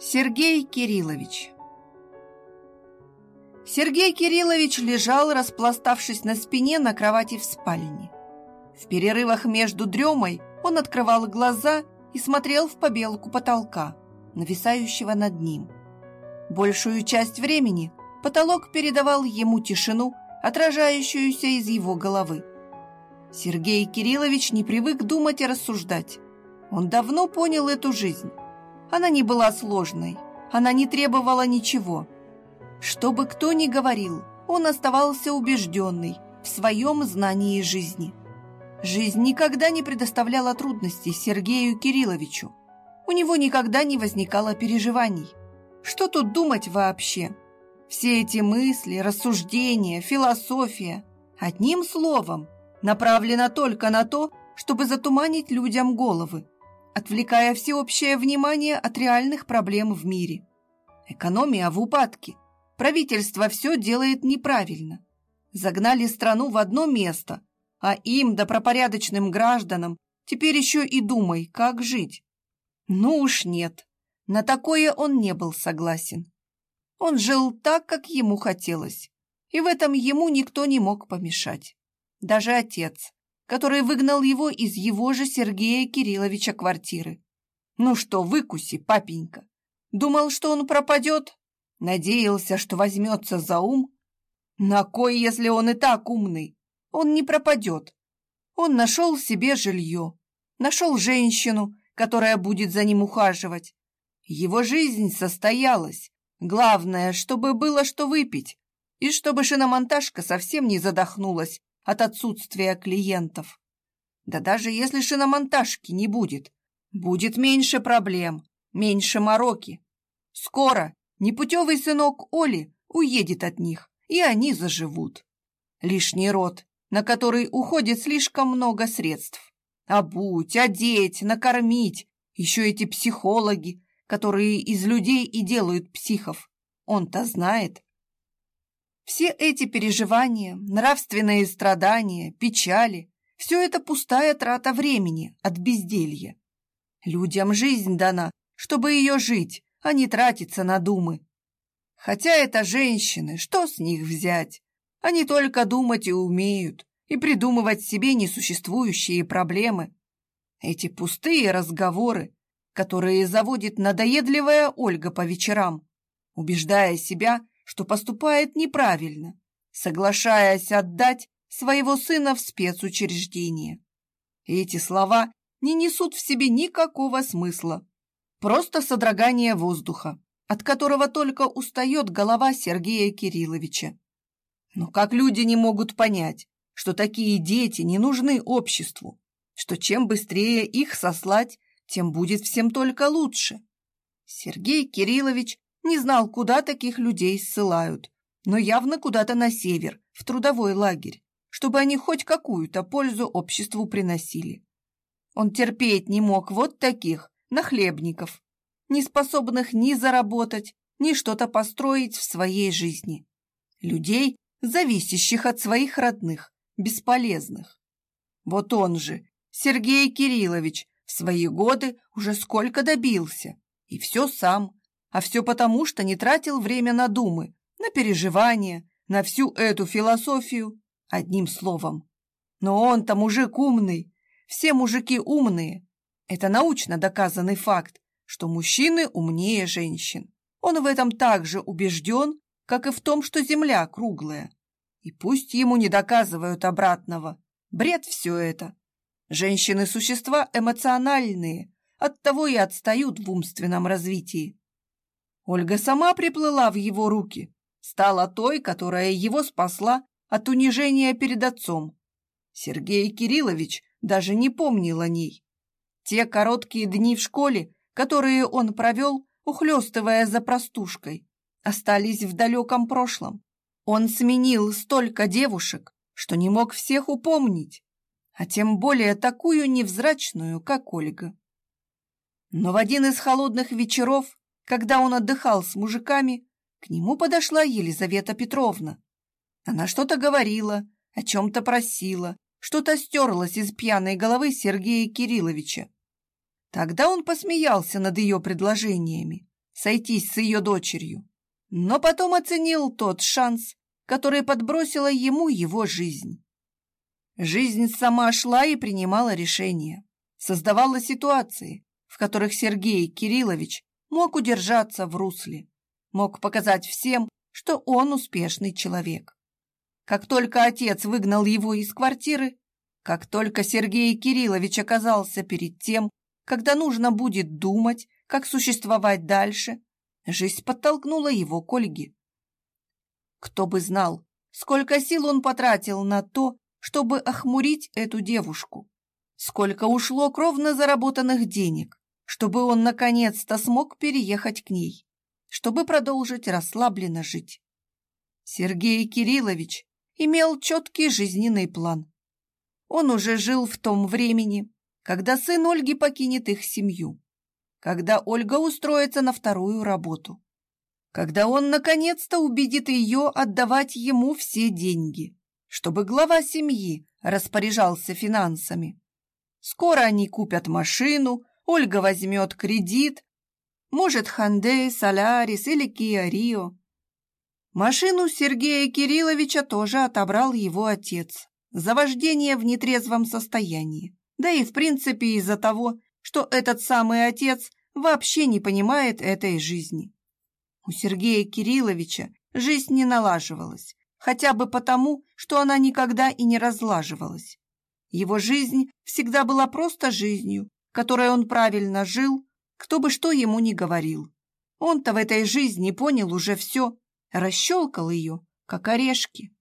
Сергей Кириллович Сергей Кириллович лежал, распластавшись на спине на кровати в спальне. В перерывах между дремой он открывал глаза и смотрел в побелку потолка, нависающего над ним. Большую часть времени потолок передавал ему тишину, отражающуюся из его головы. Сергей Кириллович не привык думать и рассуждать. Он давно понял эту жизнь. Она не была сложной, она не требовала ничего. Что бы кто ни говорил, он оставался убежденный в своем знании жизни. Жизнь никогда не предоставляла трудностей Сергею Кирилловичу. У него никогда не возникало переживаний. Что тут думать вообще? Все эти мысли, рассуждения, философия, одним словом, направлена только на то, чтобы затуманить людям головы, отвлекая всеобщее внимание от реальных проблем в мире. Экономия в упадке. Правительство все делает неправильно. Загнали страну в одно место, а им, добропорядочным гражданам, теперь еще и думай, как жить. Ну уж нет, на такое он не был согласен. Он жил так, как ему хотелось, и в этом ему никто не мог помешать даже отец, который выгнал его из его же Сергея Кирилловича квартиры. Ну что, выкуси, папенька. Думал, что он пропадет? Надеялся, что возьмется за ум? На кой, если он и так умный? Он не пропадет. Он нашел себе жилье, нашел женщину, которая будет за ним ухаживать. Его жизнь состоялась. Главное, чтобы было что выпить, и чтобы шиномонтажка совсем не задохнулась от отсутствия клиентов. Да даже если шиномонтажки не будет, будет меньше проблем, меньше мороки. Скоро непутевый сынок Оли уедет от них, и они заживут. Лишний род, на который уходит слишком много средств. Обуть, одеть, накормить, еще эти психологи, которые из людей и делают психов. Он-то знает. Все эти переживания, нравственные страдания, печали – все это пустая трата времени от безделья. Людям жизнь дана, чтобы ее жить, а не тратиться на думы. Хотя это женщины, что с них взять? Они только думать и умеют, и придумывать себе несуществующие проблемы. Эти пустые разговоры, которые заводит надоедливая Ольга по вечерам, убеждая себя, что поступает неправильно, соглашаясь отдать своего сына в спецучреждение. Эти слова не несут в себе никакого смысла, просто содрогание воздуха, от которого только устает голова Сергея Кирилловича. Но как люди не могут понять, что такие дети не нужны обществу, что чем быстрее их сослать, тем будет всем только лучше. Сергей Кириллович не знал, куда таких людей ссылают, но явно куда-то на север, в трудовой лагерь, чтобы они хоть какую-то пользу обществу приносили. Он терпеть не мог вот таких, нахлебников, не способных ни заработать, ни что-то построить в своей жизни. Людей, зависящих от своих родных, бесполезных. Вот он же, Сергей Кириллович, в свои годы уже сколько добился, и все сам, а все потому, что не тратил время на думы, на переживания, на всю эту философию, одним словом. Но он-то мужик умный, все мужики умные. Это научно доказанный факт, что мужчины умнее женщин. Он в этом так же убежден, как и в том, что земля круглая. И пусть ему не доказывают обратного. Бред все это. Женщины – существа эмоциональные, оттого и отстают в умственном развитии. Ольга сама приплыла в его руки, стала той, которая его спасла от унижения перед отцом. Сергей Кириллович даже не помнил о ней. Те короткие дни в школе, которые он провел, ухлёстывая за простушкой, остались в далеком прошлом. Он сменил столько девушек, что не мог всех упомнить, а тем более такую невзрачную, как Ольга. Но в один из холодных вечеров когда он отдыхал с мужиками, к нему подошла Елизавета Петровна. Она что-то говорила, о чем-то просила, что-то стерлось из пьяной головы Сергея Кирилловича. Тогда он посмеялся над ее предложениями, сойтись с ее дочерью, но потом оценил тот шанс, который подбросила ему его жизнь. Жизнь сама шла и принимала решения, создавала ситуации, в которых Сергей Кириллович мог удержаться в русле, мог показать всем, что он успешный человек. Как только отец выгнал его из квартиры, как только Сергей Кириллович оказался перед тем, когда нужно будет думать, как существовать дальше, жизнь подтолкнула его к Ольге. Кто бы знал, сколько сил он потратил на то, чтобы охмурить эту девушку, сколько ушло кровно заработанных денег, чтобы он наконец-то смог переехать к ней, чтобы продолжить расслабленно жить. Сергей Кириллович имел четкий жизненный план. Он уже жил в том времени, когда сын Ольги покинет их семью, когда Ольга устроится на вторую работу, когда он наконец-то убедит ее отдавать ему все деньги, чтобы глава семьи распоряжался финансами. Скоро они купят машину, Ольга возьмет кредит, может, Хандей, Солярис или Киа Рио. Машину Сергея Кирилловича тоже отобрал его отец за вождение в нетрезвом состоянии, да и в принципе из-за того, что этот самый отец вообще не понимает этой жизни. У Сергея Кирилловича жизнь не налаживалась, хотя бы потому, что она никогда и не разлаживалась. Его жизнь всегда была просто жизнью, которой он правильно жил, кто бы что ему ни говорил. Он-то в этой жизни понял уже все, расщелкал ее, как орешки.